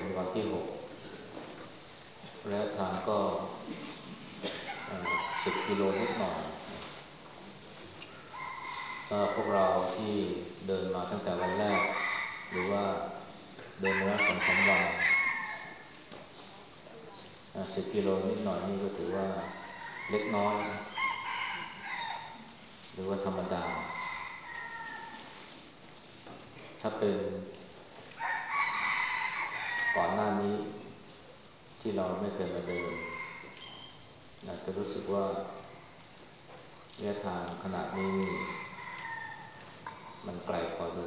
เป็นวันที่หกระยะทางก็สิบกิโลนิดหน่อยสำหรับพวกเราที่เดินมาตั้งแต่วันแรก หรือว่าเดินมาแล้วสองสาวันสิบกิโลนิดหน่อยนี่ก็ถือว่าเล็กน้อย หรือว่าธรรมดา ถ้าเป็น ก่อนหน้านี้ที่เราไม่เคยมาเดินอาจจะรู้สึกว่าระยะทางขนาดนี้ มันไกลพอดู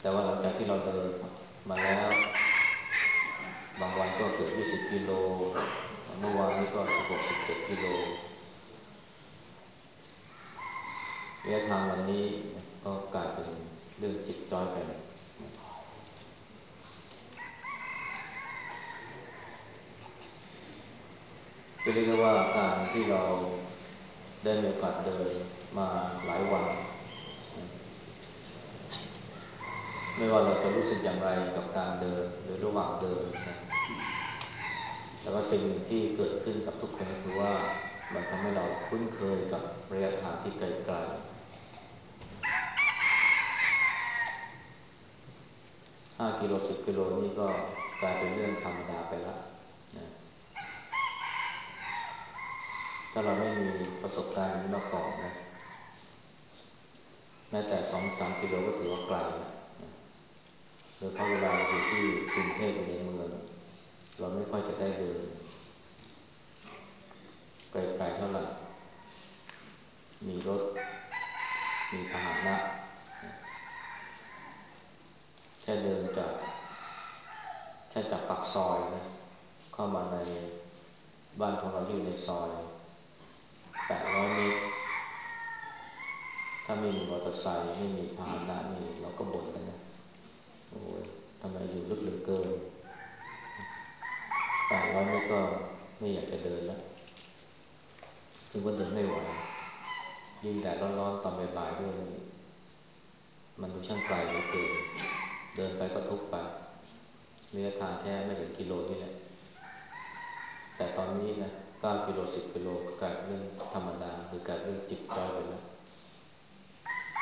แต่ว่าหลังจากที่เราเดินมาแล้ว บางวันก็เกือบ20 กิโล เมื่อวานนี้ก็ 16-17 กิโลระยะทางวันนี้ก็กลายเป็นเรื่องจิตจอยไป ก็เรียกได้ว่าการที่เราได้มีโอกาสเดินมาหลายวัน ไม่ว่าเราจะรู้สึกอย่างไรกับการเดินหรือระหว่างเดินนะแต่ว่าสิ่งหนึ่งที่เกิดขึ้นกับทุกคนก็คือว่ามันทำให้เราคุ้นเคยกับระยะทางที่ไกลๆ5กิโล10กิโลนี่ก็กลายเป็นเรื่องธรรมดาไปแล้ว ถ้าเราไม่มีประสบการณ์มาก่อนนะ แม้แต่สองสามกิโลก็ถือว่าไกลนะโดยเพราะเวลาอยู่ที่กรุงเทพอยู่ในเมือง เราไม่ค่อยจะได้เดินไกลๆเท่าไหร่ มีรถ มีพาหนะ แค่เดินจากแค่จากปากซอยนะ เข้ามาในบ้านของเราที่อยู่ในซอย แปดร้อยเมตร ถ้าไม่มีมอเตอร์ไซค์ไม่มีพาหนะนี่เราก็บ่นกันนะโอ้ยทำไมอยู่ลึกเหลือเกินแปดร้อยเมตรก็ไม่อยากจะเดินแล้วซึ่งก็เดินไม่ไหวยิ่งแดดร้อนๆตอนบ่ายๆด้วยมันดูช่างไกลเหลือเกินเดินไปก็ทุกไประยะทางแค่ไม่ถึงกิโลนี่แหละแต่ตอนนี้นะ 9กิโล10กิโลกลายเป็นธรรมดาคือกลายเป็นจิตใจไปแล้ว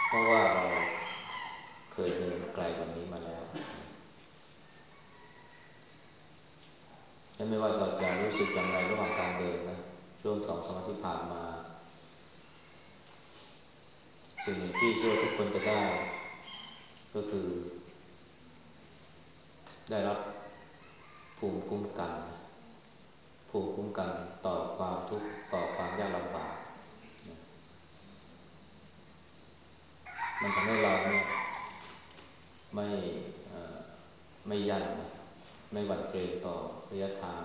เพราะว่าเราเคยเดินไกลกว่านี้มาแล้วและไม่ว่าเราจะรู้สึกอย่างไรระหว่างการเดินนะช่วงสองสมาที่ผ่านมา สิ่งหนึ่งที่เชื่อทุกคนจะได้ ก็คือ ได้รับภูมิคุ้มกัน ภูมิคุ้มกันต่อความทุกข์ต่อความยากลำบากมันทำให้เราเนี่ยไม่ไม่ยันไม่หวั่นเกรงต่อระยะทาง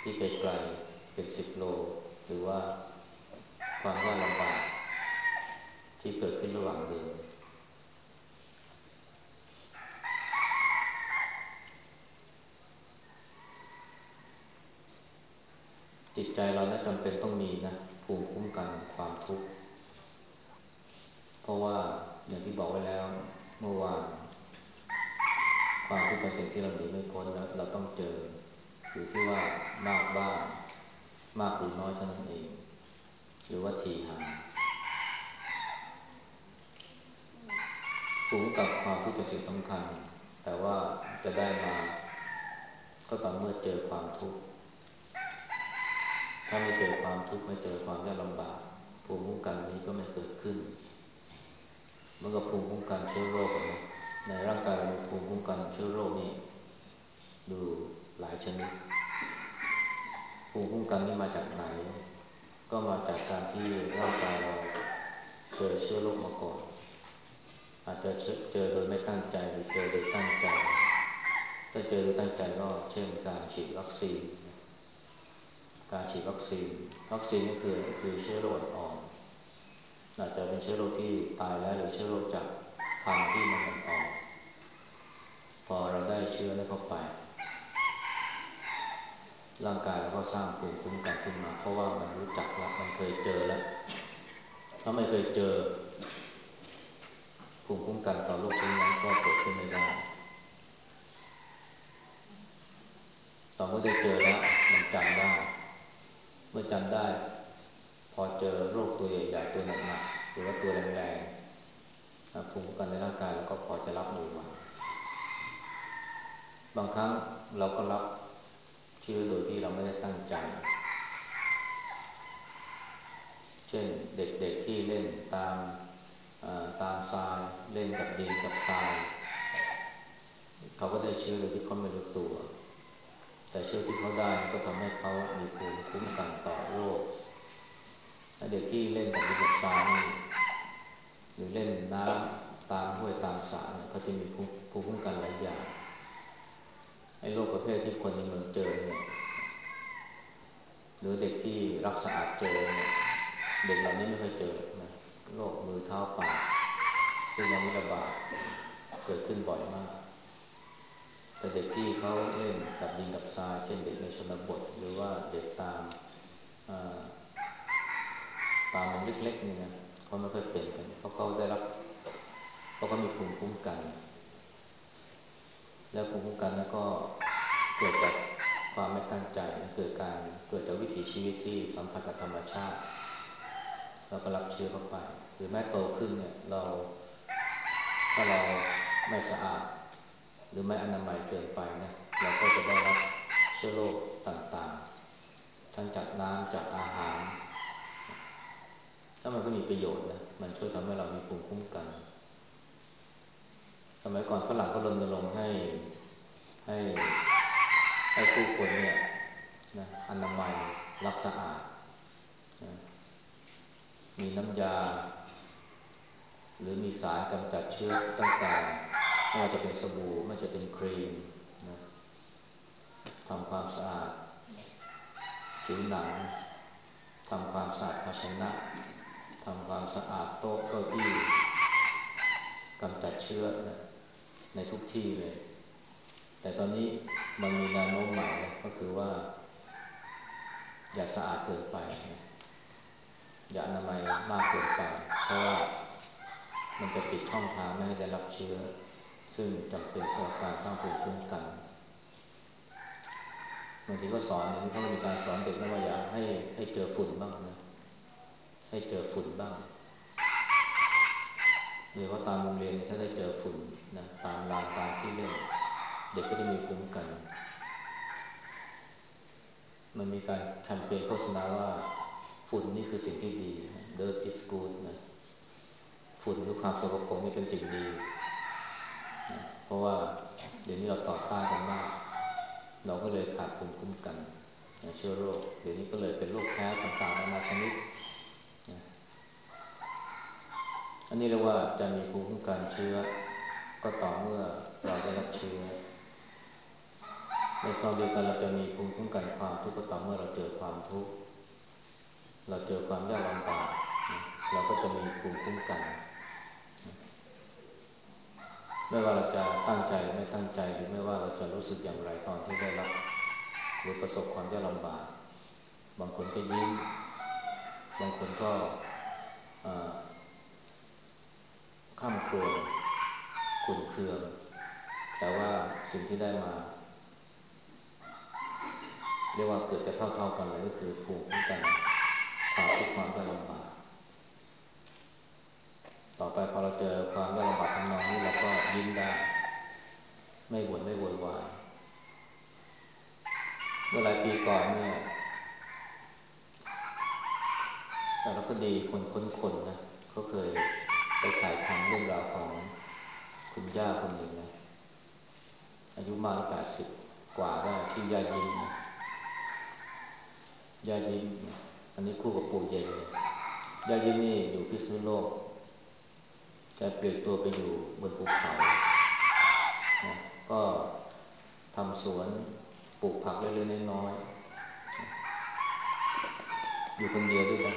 ที่ไกลๆเป็นสิบโล หรือว่าความยากลำบากที่เกิดขึ้นระหว่างเดินจิตใจ เรานะจำเป็นต้องมีนะภูมิคุ้มกันความทุกข์ เพราะว่าอย่างที่บอกไว้แล้วเมื่อวานความทุกข์เป็นสิ่งที่เราหนีไม่พ้นแล้วเราต้องเจออยู่ที่ว่ามากบ้างมากหรือน้อยเท่านั้นเอง หรือว่าทีหางภูมกับความทุกข์เป็นสิ่งสำคัญ แต่ว่าจะได้มา ก็ต่อเมื่อเจอความทุกข์ ถ้าไม่เจอความทุกข์ไม่เจอความยากลำบากภูมิคุ้มกันนี้ก็ไม่เกิดขึ้นเมื่อกับภูมิคุ้มกันเชื้อโรคนะในร่างกายเราภูมิคุ้มกันเชื้อโรคนี่ดูหลายชนิด ภูมิคุ้มกันนี่มาจากไหน ก็มาจากการที่ร่างกายเราเจอเชื้อโรคมาก่อน อาจจะเจอโดยไม่ตั้งใจหรือเจอโดยตั้งใจ ถ้าเจอโดยตั้งใจก็เช่นการฉีดวัคซีน การฉีดวัคซีน วัคซีนก็คือคือเชื้อโรคอ่อนอาจจะเป็นเชื้อโรคที่ตายแล้วหรือเชื้อโรคจากทางที่มันอ่อนพอเราได้เชื้อนั้นเข้าไป ร่างกายเราก็สร้างภูมิคุ้มกันขึ้นมา เพราะว่ามันรู้จักแล้วมันเคยเจอแล้ว ถ้าไม่เคยเจอ ภูมิคุ้มกันต่อโรคชนิดนั้นก็เกิดขึ้นไม่ได้ตอนเมื่อได้เจอแล้วมันจำได้ เมื่อจำได้ พอเจอโรคตัวใหญ่ๆ ตัวหนักๆหรือว่าตัวแรงๆภูมิคุ้มกันในร่างกายเราก็พอจะรับมือมันบางครั้งเราก็รับเชื้อโดยที่เราไม่ได้ตั้งใจ เช่นเด็กๆที่เล่นตามตามทรายเล่นกับดินกับทราย เขาก็ได้เชื้อโดยที่เขาไม่รู้ตัว แต่เชื้อที่เขาได้ก็ทำให้เขามีภูมิคุ้มกันต่อโรคเด็กที่เล่นกับดินกับทรายนี่หรือเล่นน้ำตามห้วยตามสระเขาจะมีภูมิคุ้มกันหลายอย่างไอ้โรคประเภทที่คนในเมืองเจอเนี่ยหรือเด็กที่รักษาดเจอเนี่ยเด็กเหล่านี้ไม่เคยเจอนะโรคมือเท้าปากซึ่งยังไม่ระบาดเกิดขึ้นบ่อยมาก แต่เด็กที่เขาเล่นกับดินกับทราย เช่นเด็กในชนบท หรือว่าเด็กตามตามเล็กๆนี่นะเขาไม่ค่อยเป็นกันเพราะเขาได้รับเพราะเขามีภูมิคุ้มกัน แล้วภูมิคุ้มกันนั้นก็เกิดจากความไม่ตั้งใจเกิดการเกิดจากวิถีชีวิตที่สัมผัสกับธรรมชาติเราก็รับเชื้อเข้าไป หรือแม้โตขึ้นเนี่ยเราถ้าเราไม่สะอาด หรือไม่อนามัยเกินไปนะเราก็จะได้รับเชื้อโรคต่างๆ ทั้งจากน้ำจากอาหาร ถ้ามันก็มีประโยชน์นะมันช่วยทำให้เรามีภูมิคุ้มกัน สมัยก่อนฝรั่งก็รณรงค์ให้ให้ให้ผู้คนเนี่ยนะอนามัยรักสะอาดนะมีน้ำยา หรือมีสารกำจัดเชื้อตั้งแต่ ไม่ว่าจะเป็นสบู่ไม่ว่าจะเป็นครีมนะทำความสะอาดผิวหนังทำความสะอาดภาชนะทำความสะอาดโต๊ะเก้าอี้กำจัดเชื้อนะในทุกที่เลย แต่ตอนนี้มันมีแนวโน้มใหม่ก็คือว่า อย่าสะอาดเกินไปนะอย่าอนามัยมากเกินไป เพราะว่ามันจะปิดช่องทางไม่ให้ได้รับเชื้อ ซึ่งจำเป็นสำหรับการสร้างภูมิคุ้มกันบางทีก็สอนอย่างนี้เขามีการสอนเด็กนะว่าอย่าให้ให้เจอฝุ่นบ้างนะ ให้เจอฝุ่นบ้างหรือว่าตามโรงเรียนถ้าได้เจอฝุ่นนะตามลานตามที่เล่น เด็กก็จะมีภูมิกัน มันมีการแคมเปญโฆษณาว่าฝุ่นนี่คือสิ่งที่ดี dirt is good นะฝุ่นหรือความสกปรกนี่เป็นสิ่งดี ราะว่าเดี๋ยวนี้เราต่อต้านกันมาก เราก็เลยขาดภูมิคุ้มกันนเชื้อโรค เดี๋ยวนี้ก็เลยเป็นโรคแพ้ต่างๆนานาชนิดอันนี้เรียกว่าจะมีภูมิคุ้มกันเชื้อ ก็ต่อเมื่อเราได้รับเชื้อในตอนเดียวกันเราจะมีภูมิคุ้มกันความทุกข์ก็ต่อเมื่อเราเจอความทุกข์เราเจอความยากลำบากเราก็จะมีภูมิคุ้มกัน ไม่ว่าเราจะตั้งใจหรือไม่ตั้งใจ หรือไม่ว่าเราจะรู้สึกอย่างไรตอนที่ได้รับ หรือประสบความยากลำบาก บางคนก็ยิ้ม บางคนก็ข้ามครวญขุนเคือง แต่ว่าสิ่งที่ได้มา เรียกว่าเกิดจะเท่าๆกันเลยก็คือภูมิคุ้มกันความทุกข์ความยากลำบาก ต่อไปพอเราเจอความยากลำบากทำนองนี้เราก็ยิ้มได้ ไม่บ่นไม่โวยวายเมื่อหลายปีก่อนเนี่ยสารคดีคนค้นคนนะเขาเคยไปถ่ายทำเรื่องราวของคุณย่าคนหนึ่งนะอายุมากแล้วแปดสิบกว่าได้ที่ย่ายิ้มนะย่ายิ้ม อันนี้คู่กับปู่เย็นเลยย่ายิ้มนี่อยู่พิษณุโลก แกเปลี่ยนตัวไปอยู่บนภูเขานะก็ทำสวนปลูกผักเล็กๆน้อยๆอยู่คนเดียวด้วยนะ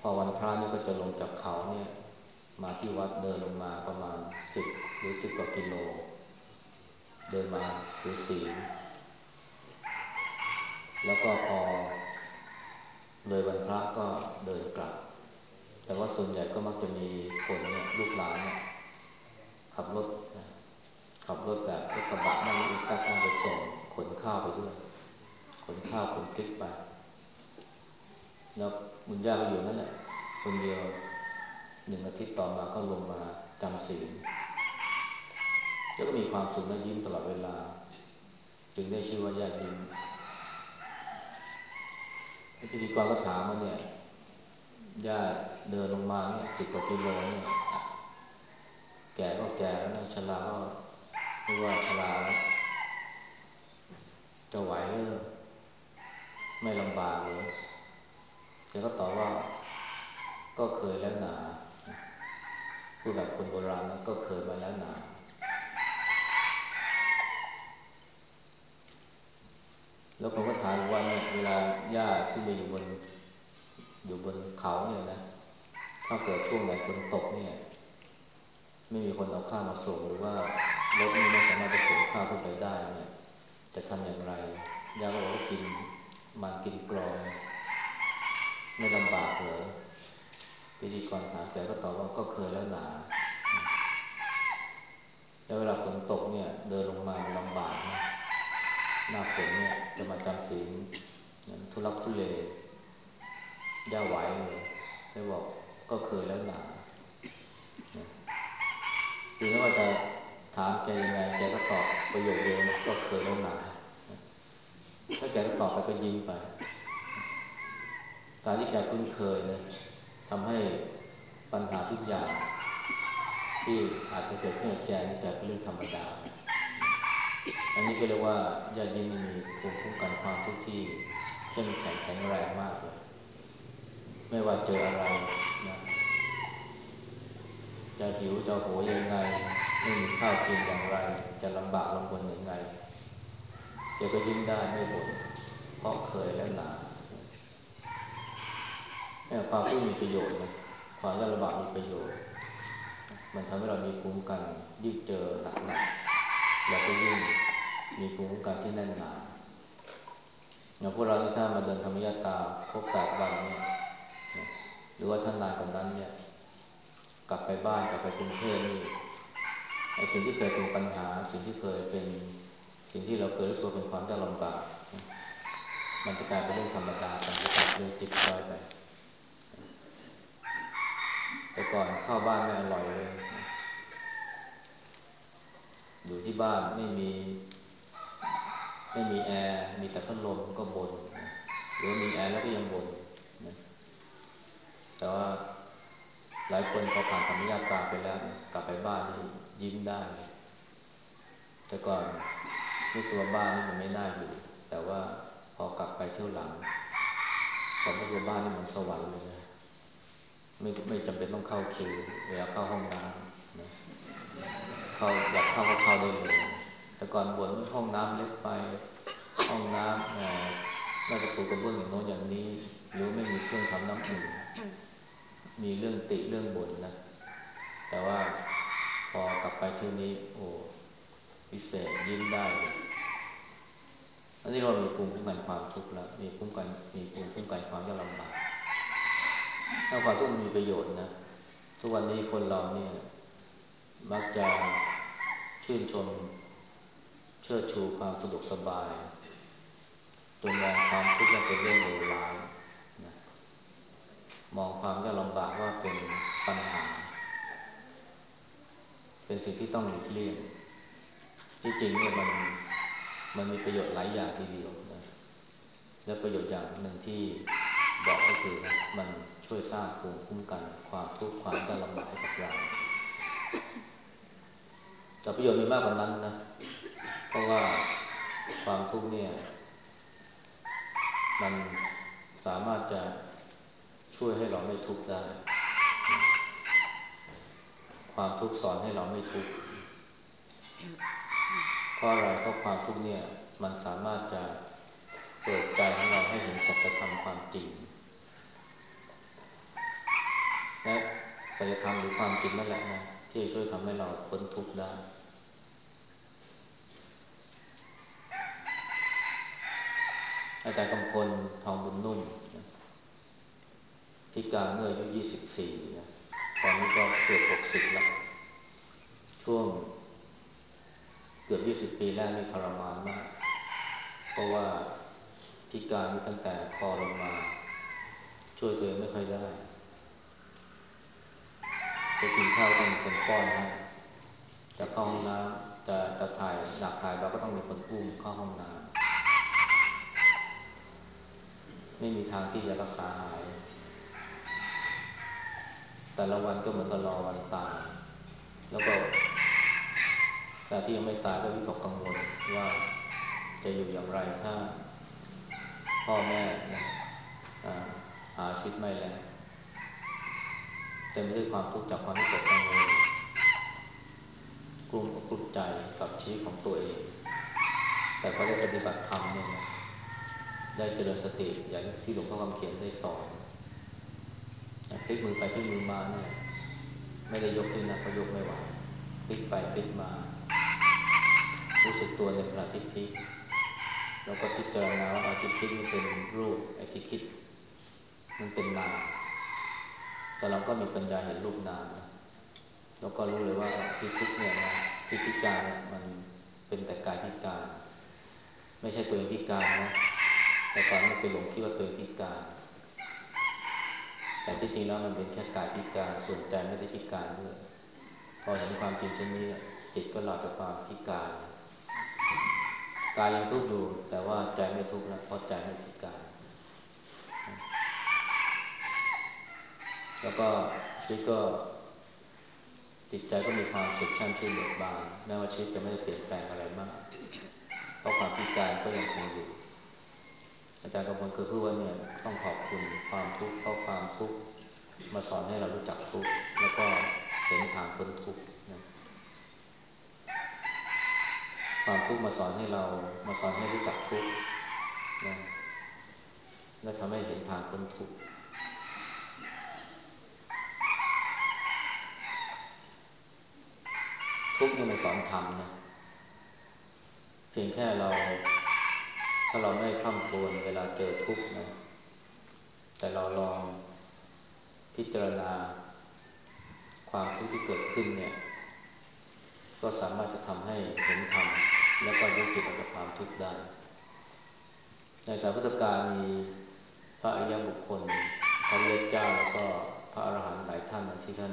พอวันพระนี่ก็จะลงจากเขาเนี่ย มาที่วัดเดินลงมาประมาณสิบหรือสิบกว่ากิโล เดินมาถือศีลแล้วก็พอเลยวันพระก็เดินกลับ แต่ว่าส่วนใหญ่ก็มักจะมีคนเนี่ยลูกหลานเนี่ยขับรถขับรถแบบรถกระบะนั่งอีกแป๊บนั่งไปส่งขนข้าวไปด้วย ขนข้าวขนพริกไป แล้วบุญญาก็อยู่นั่นแหละคนเดียวหนึ่งอาทิตย์ต่อมาก็ลงมาจำศีลแล้วก็มีความสุขและยิ้มตลอดเวลา จึงได้ชื่อว่าญาติยิ้มพิธีกรก็ถามว่าเนี่ย ญาติเดินลงมาเนี่ยสิบกว่ากิโลเนี่ยแก่ก็แก่แล้วนะชราก็เรียกว่าชราแล้วจะไหวหรือไม่ลำบากเลยแกก็ตอบว่า ก็เคยแล้วหนาพูดแบบคนโบราณนะก็เคยมาแล้วหนาแล้วผมก็ถามว่าเนี่ยเวลาญาติที่มาอยู่บน อยู่บนเขาเนี่ยนะ ถ้าเกิดช่วงไหนฝนตกเนี่ย ไม่มีคนเอาข้าวมาส่งหรือว่ารถไม่สามารถจะขนข้าวขึ้นไปได้เนี่ย จะทำอย่างไรญาติบอกว่ากินมันกินกรอง ไม่ลำบากเหรอพิธีกรถามแต่ก็ตอบว่าก็เคยแล้วหนาแล้วเวลาฝนตกเนี่ย เดินลงมามันลำบากนะหน้าฝนเนี่ยจะมาจำศีลทุลักทุเล ย่าไหวเลยได้บอกก็เคยแล้วหนาคือไม่ว่าจะถามแกยังไงแกก็ตอบประโยคเดียวนะก็เคยแล้วหนาถ้าแกก็ตอบไปก็ยิ้มไป การที่แกคุ้นเคยนะทำให้ปัญหาทุกอย่าง ที่อาจจะเกิดขึ้นกับแกนี่แกเป็นเรื่องธรรมดา อันนี้ก็เรียกว่าญาติยิ้มมีภูมิคุ้มกันความทุกข์ที่เข้มแข็งแข็งแรงมากเลย ไม่ว่าเจออะไรนะจะหิวจะโหยยังไง ไม่มีข้าวกินอย่างไร จะลำบากลำบนยังไงแกก็ยิ้มได้ไม่บ่นเพราะเคยแล้วหนาความทุกข์มีประโยชน์นะความยากลำบากมีประโยชน์ มันทำให้เรามีภูมิกันยิ่งเจอหนักๆเราก็ยิ่งมีภูมิคุ้มกันที่แน่นหนาอย่างพวกเราที่ถ้ามาเดินธรรมยาตาครบแปดวันเนี่ย รือว่าท่านนานกว่านั้นเนี่ย กลับไปบ้านกลับไปกรุงเทพนี่ไอ้สิ่งที่เคยเป็นปัญหา สิ่งที่เคยเป็นสิ่งที่เราเคยรู้สึกเป็นความยากลำบากมันจะกลายเป็นเรื่องธรรมดาไปจะกลายเป็นเรื่องจิตจ้อยไป แต่ก่อนเข้าบ้านไม่อร่อยเลยอยู่ที่บ้านไม่มี ไม่มีแอร์ มีแต่พัดลมก็บน่นหรือมีแอร์แล้วก็ยังบน่น แต่ว่าหลายคนพอผ่านธรรมยาตาไปแล้วกลับไปบ้านนี่ยิ้มได้แต่ก่อนรู้สึกว่าบ้านนี่มันไม่น่าอยู่ แต่ว่าพอกลับไปเที่ยวหลังกลับรู้ว่าบ้านนี่มือนสวรรค์เลยนะไม่ไม่จำเป็นต้องเข้าคิวเวลาเข้าห้องน้ำนะเข้าอยากเข้าก็เข้าได้เลย แต่ก่อนบนห้องน้ำเล็กไปห้องน้ำน่าจะปูกระเบื้องอย่างโน้นอย่างนี้ หรือไม่มีเครื่องทำน้ำอุ่น มีเรื่องติเรื่องบ่นนะ แต่ว่าพอกลับไปเที่ยวนี้ โอ้พิเศษยิ้มได้อันนี้เรามีภูมิคุ้มกันความทุกข์แล้ว มีภูมิกันมีภูมิคุ้มกันความยากลำบากถ้าความทุกข์มันมีประโยชน์นะ ทุกวันนี้คนเราเนี่ย มักจะชื่นชม เชิดชูความสะดวกสบายจนมองความทุกข์เป็นเรื่องเลวร้าย มองความยากลำบากว่าเป็นปัญหา เป็นสิ่งที่ต้องหลีกเลี่ยง ที่จริงเนี่ยมันมันมีประโยชน์หลายอย่างทีเดียวนะและประโยชน์อย่างหนึ่งที่บอกก็คือมันช่วยสร้างภูมิคุ้มกัน ความทุกข์ความยากลำบากให้กับเราแต่ประโยชน์มีมากกว่านั้นนะ เพราะว่าความทุกข์เนี่ย มันสามารถจะ ช่วยให้เราไม่ทุกข์ได้ ความทุกข์สอนให้เราไม่ทุกข์เพราะอะไรเพราะความทุกข์เนี่ย มันสามารถจะเปิดใจของเราให้เห็นสัจธรรมความจริง และสัจธรรมหรือความจริงนั่นแหละนะที่จะช่วยทำให้เราพ้นทุกข์ได้อาจารย์กำพลทองบุญนุ่ม พิการเมื่ออายุ 24 นะ ตอนนี้ก็เกือบ 60 แล้ว ช่วงเกือบ 20 ปีแรกนี่ทรมานมาก เพราะว่าพิการตั้งแต่คอลงมา ช่วยตัวเองไม่ค่อยได้จะกินข้าวต้องมีคนป้อนให้จะเข้าห้องน้ำจะจะถ่ายหนักถ่ายเราก็ต้องมีคนอุ้มเข้าห้องน้ำไม่มีทางที่จะรักษาหาย แต่ละวันก็เหมือนกับรอวันตาย แล้วก็ แต่ที่ยังไม่ตายก็วิตกกังวลว่าจะอยู่อย่างไรถ้า พ่อแม่นะหาชีวิตไม่แล้วเต็มไปด้วยความทุกข์จากความวิตกกังวลกลุ่มอกกลุ่มใจกับชีวิตของตัวเอง แต่พอได้ปฏิบัติธรรมเนี่ยได้เจริญสติอย่างที่หลวงพ่อคำเขียนได้สอน พลิกมือไปพลิกมือมาเนี่ย ไม่ได้ยกด้วยนะเพราะยกไม่ไหวพลิกไปพลิกมา รู้สึกตัวในขณะที่พลิกแล้วก็พิจารณาว่าไอาทิตย์คิดมันเป็นรูปไอ้ที่คิด มันเป็นนามแต่เราก็มีปัญญาเห็นรูปนามแล้วก็รู้เลยว่าที่ทุกเนี่ยนะที่พิการมันเป็นแต่กายพิการ ไม่ใช่ตัวเองพิการนะแต่ก่อนมันไปหลงคิดว่าตัวเองพิการ แต่ที่จริงแล้วมันเป็นแค่กายพิการส่วนใจไม่ได้พิการด้วย พอเห็นความจริงเช่นนี้จิตก็หลอดจากความพิการกายยังทุกข์อยู่ แต่ว่าใจไม่ทุกข์แล้วเพราะใจไม่พิการ แล้วก็ชีวิตก็จิตใจก็มีความสุขช่ำชื่นเบิกบานแม้ว่าชีวิตจะไม่ได้เปลี่ยนแปลงอะไรมาก เพราะความพิการก็ยังคงอยู่ อาจารย์กำพลเคยพูดว่าเนี่ยต้องขอบคุณความทุกข์เพราะความทุกข์มาสอนให้เรารู้จักทุกข์แล้วก็เห็นทางพ้นทุกข์นะความทุกข์มาสอนให้เรามาสอนให้รู้จักทุกข์นะและทำให้เห็นทางพ้นทุกข์ทุกข์นี่มันสอนธรรมนะเพียงแค่เรา ถ้าเราไม่คล่ำครวญเวลาเจอทุกข์นะ แต่เราลองพิจารณา ความทุกข์ที่เกิดขึ้นเนี่ย ก็สามารถจะทำให้เห็นธรรมแล้วก็ยุติออกจากความทุกข์ได้ ในสายพุทธการมีพระอริยบุคคล พระเยเจ้าแล้วก็พระอรหันต์หลายท่านที่ท่าน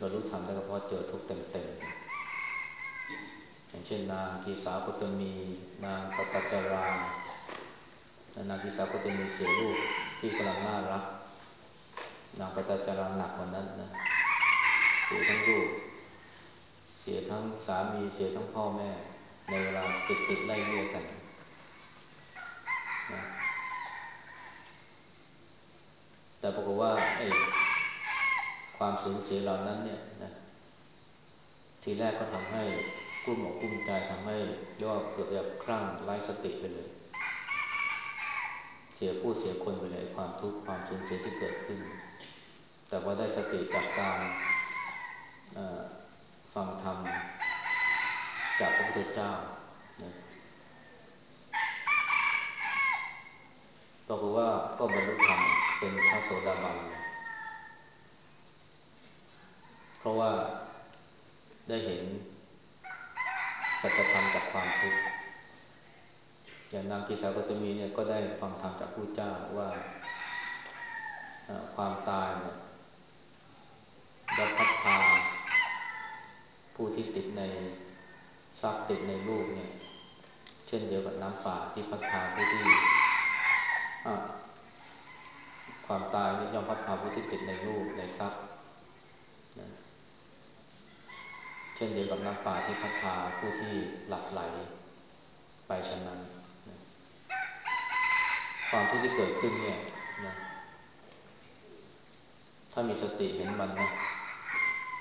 บรรลุธรรมได้ก็เพราะเจอทุกข์เต็มๆ อย่างเช่นนางกีสาโคตมีนางปตจรานางกีสาโคตมีเสียลูกที่กำลังน่ารัก นางปตจราหนักกว่านั้นนะเสียทั้งลูกเสียทั้งสามีเสียทั้งพ่อแม่ ในเวลาติดติดไล่เลี่ยกันนะแต่ปรากฏว่าไอ้ความสูญเสียเหล่านั้นเนี่ยนะทีแรกก็ทำให้ กุ้มอกกุ้มใจทำให้เรียกว่าเกิดแบบคลั่งไร้สติไปเลย เสียผู้เสียคนไปเลยความทุกข์ความสูญเสียที่เกิดขึ้น แต่ว่าได้สติจากการฟังธรรมจากพระพุทธเจ้านะบอกว่าก็บรรลุธรรมเป็นพระโสดาบัน เพราะว่าได้เห็น สัจธรรมจากความทุกข์อย่างนางกิสากตมีเนี่ยก็ได้ฟังธรรมจากผู้เจ้าว่าความตายเนี่ยจะพัดพาผู้ที่ติดในทรัพย์ติดในลูกเนี่ยเช่นเดียวกับน้ำป่าที่พัดพาผู้ที่ความตายนี่ย่อมพัดพาผู้ที่ติดในรูปในทรัพย์ เช่นเดียวกับน้ำป่าที่พัดพาผู้ที่หลับไหลไปฉะนั้นนะความทุกข์ที่เกิดขึ้นเนี่ยนะถ้ามีสติเห็นมันนะ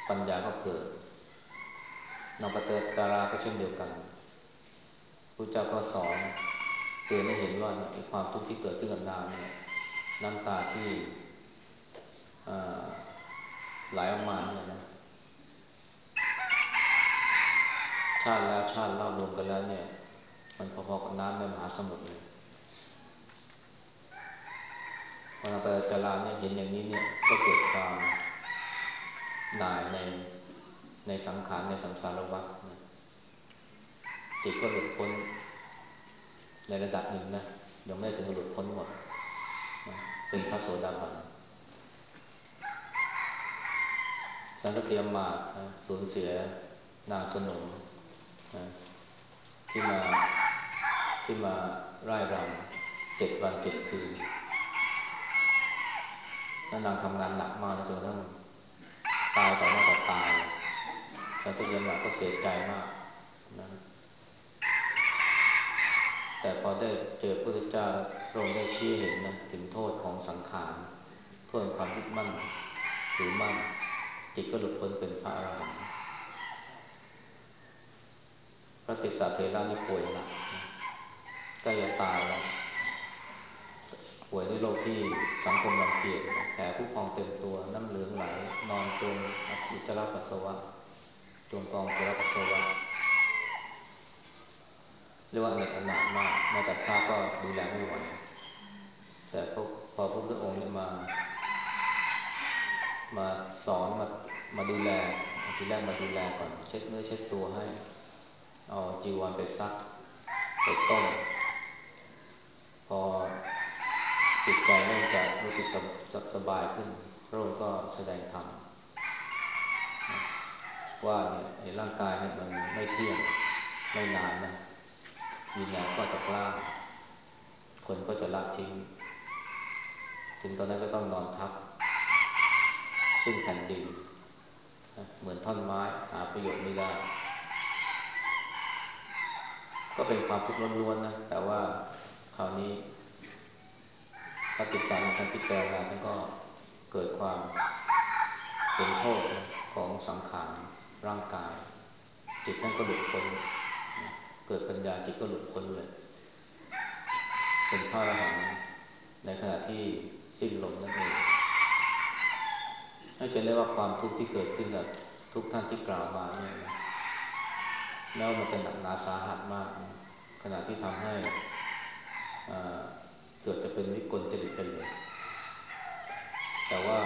ปัญญาก็เกิดนองปเตตาราก็เช่นเดียวกันพระเจ้าก็สอนเตือนให้เห็นว่าเนี่ยความทุกข์ที่เกิดขึ้นกับนางเนี่ยน้ำตาที่ไหลออกมาเนี่ยนะชาติแล้วชาติเล่ารวมกันแล้วเนี่ย มันพอๆกับน้ำในมหาสมุทรเลยพอเราไปจาราเนี่ยเห็นอย่างนี้เนี่ยก็เกิดความหน่ายในในสังขารในสังสารวัฏนะจิตก็หลุดพ้นในระดับหนึ่งนะยังไม่ถึงหลุดพ้นหมดเป็นพระโสดาบันสังกเตียมมาสูญเสียนางสนม ที่มาที่มาไร่รำเจ็ดวันเจ็ดคืนแล้วนางทำงานหนักมากนกระทั่งตายต่อหน้าต่อตายสันติยมาก็เสียใจมากนะแต่พอได้เจอพระพุทธเจ้าพระองค์ได้ชี้เห็นนะถึงโทษของสังขารโทษความยึดมั่นถือมั่นจิตก็หลุดพ้นเป็นพระอรหันต์ พระติสาเทระนี่ป่วยหนักใกล้จะตายแล้วป่วยด้วยโรคที่สังคมรังเกียจแผลผู้พองเต็มตัวน้ำเหลืองไหล นอนจมอุจจาระปัสสาวะจมกองอุจจาระปัสสาวะเรียกว่าอนกอนาถมากแม้แต่พระก็ดูแลไม่ไหวแต่พอพอพระพุทธองค์เนี่ยมา มาสอนมามาดูแลทีแรกมาดูแลก่อน เช็ดเนื้อเช็ดตัวให้ เอาจีวรไปซักไปต้ม พอจิตใจเริ่มจะรู้สึกสบายขึ้น พระองค์ก็แสดงธรรมว่าเนี่ยร่างกายเนี่ยมันไม่เที่ยงไม่นานนะวิญญาณก็จะกล้าคนก็จะละทิ้ง ถึงตอนนั้นก็ต้องนอนทับ ซึ่งแผ่นดิน เหมือนท่อนไม้หาประโยชน์ไม่ได้ ก็เป็นความทุกข์ล้วนๆนะ แต่ว่าคราวนี้พระติสารท่านพิจารณาท่านก็เกิดความเป็นโทษของสังขารร่างกาย จิตท่านก็หลุดพ้น เกิดปัญญาจิตก็หลุดพ้นเลย เป็นพระอรหันต์ในขณะที่สิ้นลมนั่นเองให้จะได้ว่าความทุกข์ที่เกิดขึ้นกับทุกท่านที่กล่าวมาเนี่ย แม้วมันจะหนักหนาสาหัสมากขณะที่ทำให้เกิดจะเป็นวิกลจริตไปเลย แต่ว่า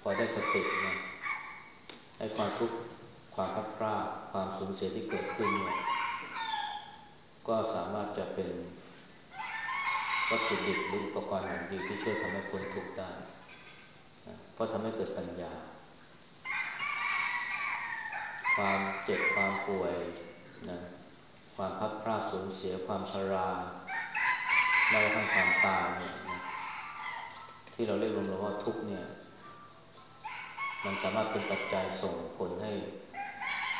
พอได้สตินะให้ความทุกข์ความพัดพลาดความสูญเสียที่เกิดขึ้นเนี่ยก็สามารถจะเป็นวัตถุดิบหรืออุปกรณ์อย่างดีที่ช่วยทำให้พ้นทุกข์ได้ เพราะทำให้เกิดปัญญา ความเจ็บความป่วยนะความพัดพลาดสูญเสียความชราแม้กระทั่งความตายเนี่ยที่เราเรียกรวมๆว่าทุกเนี่ย มันสามารถเป็นปัจจัยส่งผลให้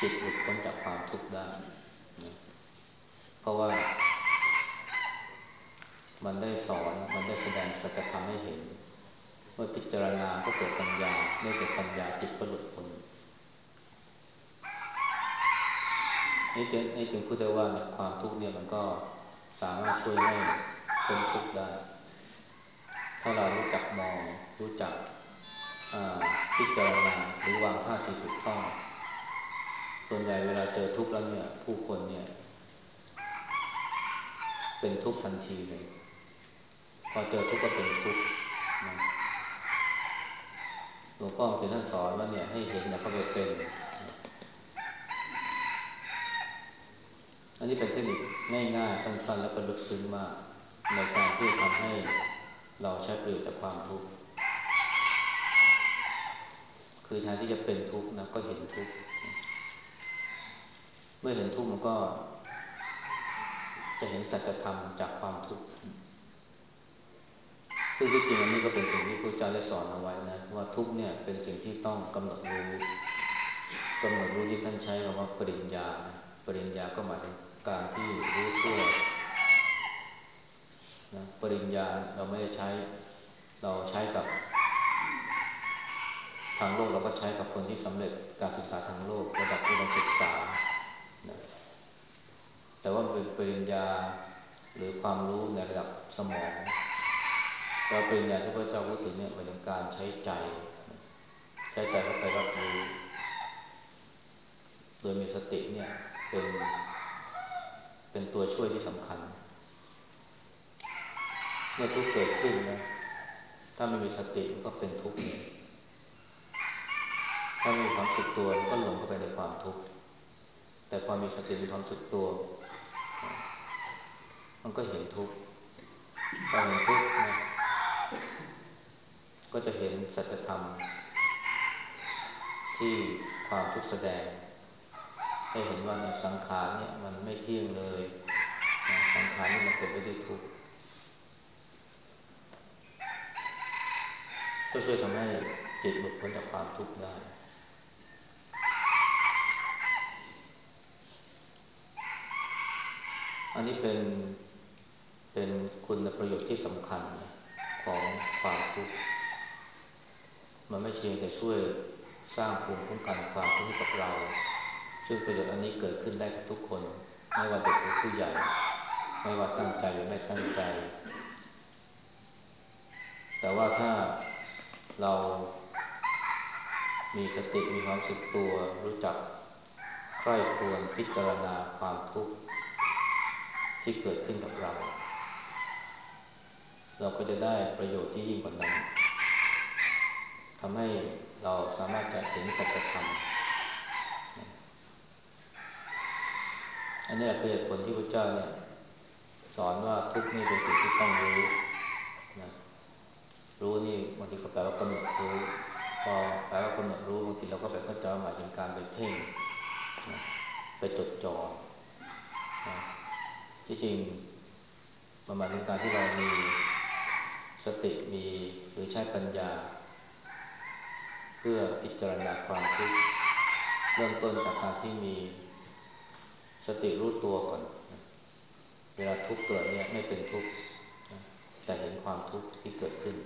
จิตหลุดพ้นจากความทุกข์ได้นะเพราะว่า มันได้สอนมันได้แสดงสัจธรรมให้เห็น เมื่อพิจารณาก็เกิดปัญญา เมื่อเกิดปัญญาจิตก็หลุดพ้น นี่จึงนี่จึงพูดได้ว่าความทุกข์เนี่ยมันก็สามารถช่วยให้พ้นทุกข์ได้ ถ้าเรารู้จักมองรู้จักพิจารณาหรือวางท่าทีถูกต้องส่วนใหญ่เวลาเจอทุกข์แล้วเนี่ย ผู้คนเนี่ย เป็นทุกข์ทันทีเลยพอเจอทุกข์ก็เป็นทุกข์นะหลวงพ่อเป็นท่านสอนว่าเนี่ยให้เห็นอย่าเข้าไปเป็น อันนี้เป็นเทคนิคง่ายๆ สั้น ๆ แล้วก็ลึกซึ้งมาก ในการที่ทำให้เราใช้ประโยชน์จากความทุกข์ คือแทนที่จะเป็นทุกข์นะก็เห็นทุกข์ เมื่อเห็นทุกข์มันก็ จะเห็นสัจธรรมจากความทุกข์ ซึ่งที่จริงอันนี้ก็เป็นสิ่งที่พระเจ้าได้สอนเอาไว้นะว่าทุกข์เนี่ยเป็นสิ่งที่ต้องกำหนดรู้กำหนดรู้ที่ท่านใช้คำว่าปริญญา ปริญญาก็หมายถึง การที่รู้ทั่วนะปริญญาเราไม่ได้ใช้ เราใช้กับ ทางโลกเราก็ใช้กับคนที่สำเร็จการศึกษาทางโลกระดับอุดมศึกษานะแต่ว่าเป็นปริญญาหรือความรู้ในระดับสมองเราปริญญาที่พระเจ้าพูดถึงเนี่ยเป็นการใช้ใจ ใช้ใจเข้าไปรับรู้ โดยมีสติเนี่ยเป็น เป็นตัวช่วยที่สำคัญ เมื่อทุกเกิดขึ้นนะถ้าไม่มีสติก็เป็นทุกข์ถ้ามีความสึกตัวก็หลงเข้าไปในความทุกข์แต่พอมีสติมีความสึกตัว มันก็เห็นทุกข์พอเห็นทุกข์นะก็จะเห็นสัจธรรมที่ความทุกข์แสดง ให้เห็นว่าสังขารเนี่ยมันไม่เที่ยงเลย สังขารนี่มันเกิดไปด้วยทุกข์ก็ช่วยทำให้จิตหลุดพ้นจากความทุกข์ได้อันนี้เป็นเป็นคุณประโยชน์ที่สำคัญของความทุกข์ มันไม่เพียงแต่ช่วยสร้างภูมิคุ้มกันความทุกข์ให้กับเรา ซึ่งประโยชน์อันนี้เกิดขึ้นได้กับทุกคน ไม่ว่าเด็กหรือผู้ใหญ่ ไม่ว่าตั้งใจหรือไม่ตั้งใจ แต่ว่าถ้าเรามีสติมีความสึกตัว รู้จักใคร่ควรพิจารณาความทุกข์ที่เกิดขึ้นกับเรา เราก็จะได้ประโยชน์ที่ยิ่งกว่านั้นทำให้เราสามารถจะเห็นสัจธรรม อันนี้เป็นเหตุผลที่พระเจ้าเนี่ย สอนว่าทุกนี่เป็นสิ่งที่ต้องรู้นะรู้นี่บางทีก็แปลว่ากำหนดรู้พอแปลว่ากำหนดรู้บางทีเราก็ไปเข้าใจหมายถึงการไปเพ่งนะไปจดจ่อนะที่จริงมันหมายถึงการที่เรามีสติมีหรือใช้ปัญญา เพื่อพิจารณาความทุกข์เริ่มต้นจากการที่มี สติรู้ตัวก่อน เวลาทุกข์เกิดเนี่ยไม่เป็นทุกข์แต่เห็นความทุกข์ที่เกิดขึ้น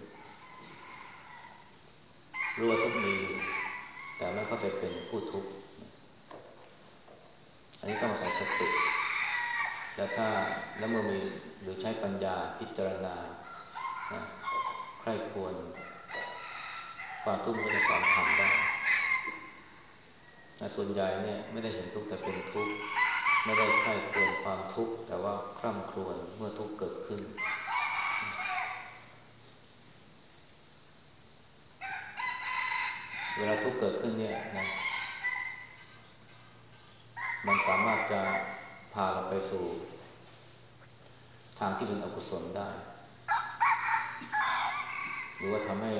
รู้ว่าทุกข์มีอยู่แต่ไม่เข้าไปเป็นผู้ทุกข์อันนี้ต้องใส่สติ แล้วถ้าแล้วเมื่อมีหรือใช้ปัญญาพิจารณาใครควรความทุกข์ก็จะสอนทำได้ส่วนใหญ่เนี่ยไม่ได้เห็นทุกข์แต่เป็นทุกข์ ไม่ได้ใคร่ควรความทุกข์ แต่ว่าคร่ำครวญเมื่อทุกข์เกิดขึ้น เวลาทุกข์เกิดขึ้นเนี่ยนะ มันสามารถจะพาเราไปสู่ ทางที่เป็นอกุศลได้ หรือว่าทำให้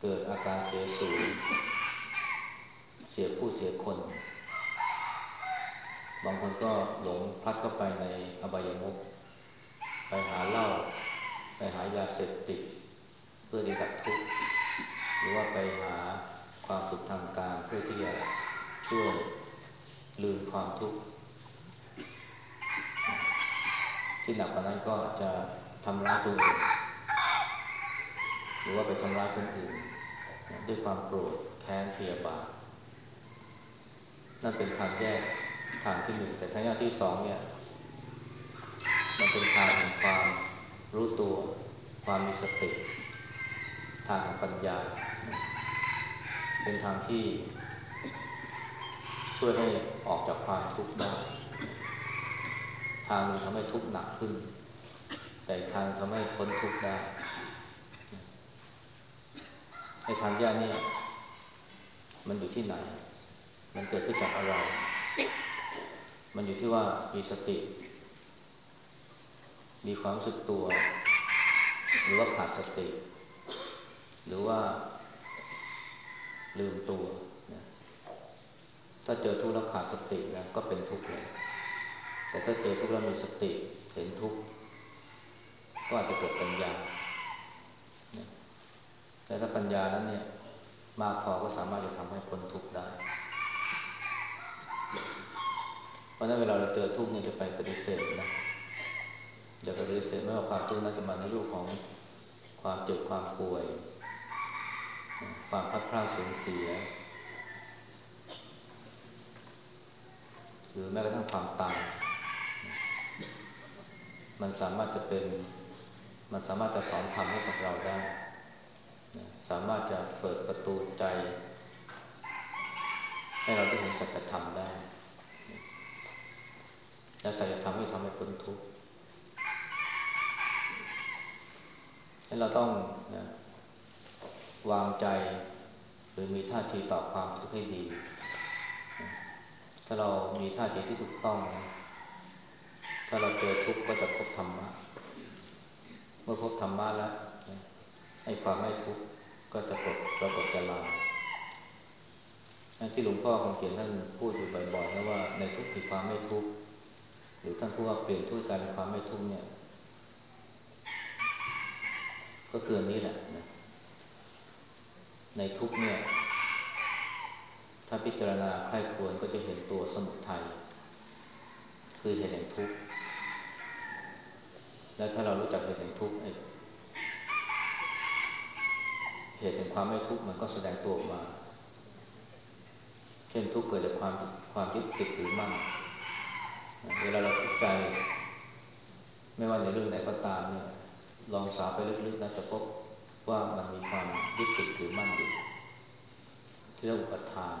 เกิดอาการเสียสูญเสียผู้เสียคน บางคนก็หลงพลัดเข้าไปในอบายมุขไปหาเหล้าไปหายาเสพติด เพื่อที่ดับทุกข์หรือว่าไปหาความสุขทางการเพื่อที่จะช่วยลืมความทุกข์ที่หนักกว่านั้นก็จะทำร้ายตัวเองหรือว่าไปทำร้ายคนอื่น ด้วยความโกรธแค้นเพียบาทนั่นเป็นทางแยก ทางที่หนึ่ง แต่ทางแยกที่สองเนี่ย มันเป็นทางแห่งความรู้ตัว ความมีสติ ทางของปัญญา เป็นทางที่ช่วยให้ออกจากความทุกข์ได้ ทางหนึ่งทำให้ทุกข์หนักขึ้น แต่ทางทำให้พ้นทุกข์ได้ในทางแยกนี่มันอยู่ที่ไหน มันเกิดขึ้นจากอะไร มันอยู่ที่ว่ามีสติ มีความรู้สึกตัว หรือว่าขาดสติ หรือว่า ลืมตัวนะถ้าเจอทุกข์แล้วขาดสตินะก็เป็นทุกข์เลยแต่ถ้าเจอทุกข์แล้วมีสติเห็นทุกข์ก็อาจจะเกิดปัญญาแต่ถ้าปัญญานั้นเนี่ย มากพอก็สามารถจะทำให้พ้นทุกข์ได้ ราะนั้นเวลาเราเจอทุกข์เนี่ยจะไปปฏิเสธนะอย่าปฏิเสธไม่ว่าความทุกข์นั้นจะมาในรูปของความเจ็บความป่วย ความพัดพลาดสูญเสีย หรือแม้กระทั่งความตาย มันสามารถจะเป็นมันสามารถจะสอนธรรมให้กับเราได้ สามารถจะเปิดประตูใจ ให้เราได้เห็นสัจธรรมได้ และสัจธรรมที่ทำให้พ้นทุกข์ให้เราต้องนะวางใจ หรือมีท่าทีต่อความทุกข์ให้ดี ถ้าเรามีท่าทีที่ถูกต้อง ถ้าเราเจอทุกข์ก็จะพบธรรมะ เมื่อพบธรรมะแล้วไอ้ความไม่ทุกข์ก็จะปลดปรากฏแก่เราที่หลวงพ่อคงเขียนท่านพูดอยู่บ่อยๆนะว่าในทุกข์คือความไม่ทุกข์ หรือท่านพูดว่าเปลี่ยนทุกข์กลายเป็นความไม่ทุกข์เนี่ย ก็คืออันนี้แหละนะในทุกเนี่ย ถ้าพิจารณาใคร่ควรก็จะเห็นตัวสมุทัยคือเหตุแห่งทุกข์และถ้าเรารู้จักเหตุแห่งทุกข์เหตุแห่งความไม่ทุกข์มันก็แสดงตัวออกมา เช่นทุกข์เกิดจากความความยึดติดถือมั่น เวลาเราทุกข์ใจ ไม่ว่าในเรื่องไหนก็ตามเนี่ย ลองสาวไปลึกๆนะจะพบว่ามันมีความยึดติดถือมั่นอยู่ที่เรียกอุปทาน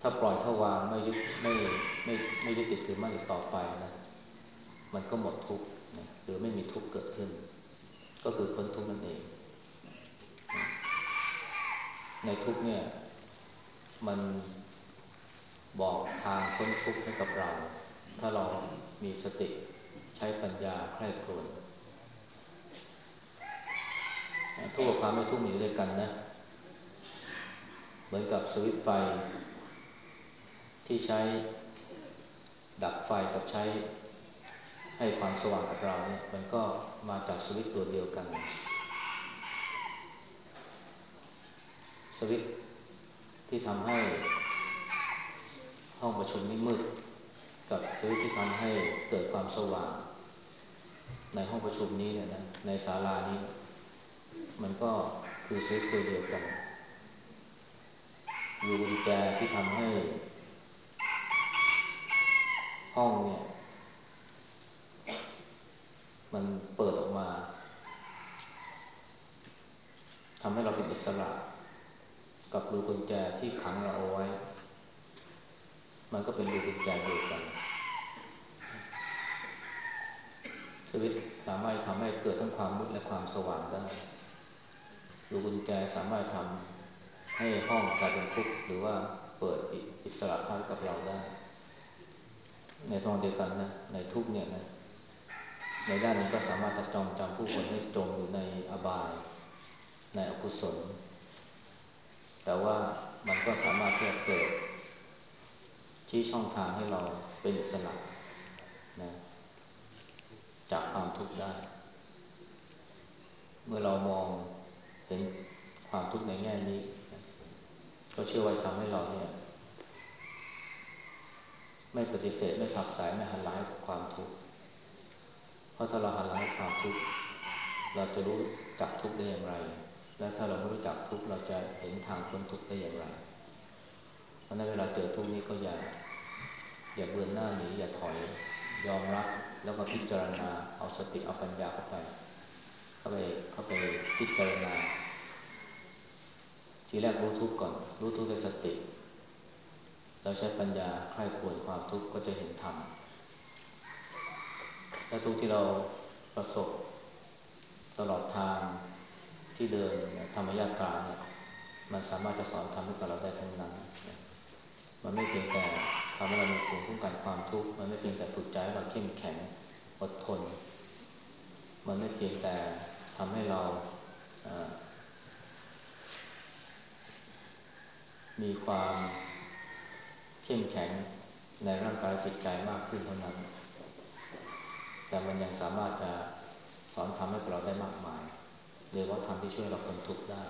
ถ้าปล่อยถ้าวางไม่ยึดไม่ไม่ไม่ยึดติดถือมั่นอีกต่อไปนะมันก็หมดทุกข์หรือไม่มีทุกข์เกิดขึ้น ก็คือพ้นทุกข์นั่นเอง ในทุกข์เนี่ย มัน บอกทางพ้นทุกข์ให้กับเรา ถ้าเรามีสติใช้ปัญญาใคร่ครวญทุกข์กับความไม่ทุกข์มีอยู่ด้วยกันนะ เหมือนกับสวิตไฟ ที่ใช้ดับไฟกับใช้ให้ความสว่างกับเราเนี่ยมันก็มาจากสวิตตัวเดียวกัน สวิตที่ทำให้ ห้องประชุมนี้มืด กับสวิตที่ทำให้เกิดความสว่าง ในห้องประชุมนี้เนี่ยนะในศาลานี้ มันก็คือซิปตัวเดียวกันอยู่กุญแจที่ทำให้ ห้องเนี่ย มันเปิดออกมาทำให้เราเป็นอิสระ กับรูกุญแจที่ขังเราเอาไว้ มันก็เป็นรูกุญแจเดียวกัน สวิตสามารถทำให้เกิดทั้งความมืดและความสว่างได้รูกุญแจสามารถทำให้ห้องกลายเป็นคุกหรือว่าเปิดอิสระภาพกับเราได้ ในตอนเดียวกันนะ ในทุกเนี่ยนะ ในด้านนี้ก็สามารถจะจองจำผู้คนให้จมอยู่ในอบาย ในอกุศล แต่ว่ามันก็สามารถที่จะเกิด ชี้ช่องทางให้เราเป็นอิสระนะจากความทุกข์ได้ เมื่อเรามองเห็นความทุกข์ในแง่นี้ก็เชื่อว่าทำให้เราเนี่ย ไม่ปฏิเสธไม่ผักสายไม่หันร้ายความทุกข์เพราะถ้าเราหันร้ายความทุกข์เราจะรู้จักทุกข์ได้อย่างไร และถ้าเราไม่รู้จักทุกข์เราจะเห็นทางพ้นทุกข์ได้อย่างไร เพราะนั้นเวลาเจอทุกข์นี้ก็อย่า อย่าเบือนหน้าหนีอย่าถอย ยอมรับแล้วก็พิจารณาเอาสติเอาปัญญาเข้าไป เข้าไปเข้าไปพิจารณา ทีแรกรู้ทุกข์ก่อน รู้ทุกข์ด้วยสติ เราใช้ปัญญาใคร่ควรความทุกข์ก็จะเห็นธรรมและทุกที่เราประสบตลอดทางที่เดินธรรมยาตราเนี่ยมันสามารถจะสอนทำให้กับเราได้ทั้งนั้น มันไม่เพียงแต่ทำให้เรามีภูมิคุ้มกันความทุกข์มันไม่เพียงแต่ฝึกใจให้เราเข้มแข็งอดทน มันไม่เพียงแต่ทำให้เรามีความเข้มแข็งในร่างกายจิตใจมากขึ้นเท่านั้น แต่มันยังสามารถจะสอนทำให้เราได้มากมายโดยว่าทำที่ช่วยเราพ้นทุกข์ได้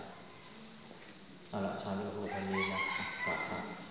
เอาละชานี้ก็พูดท่นี้นะครับ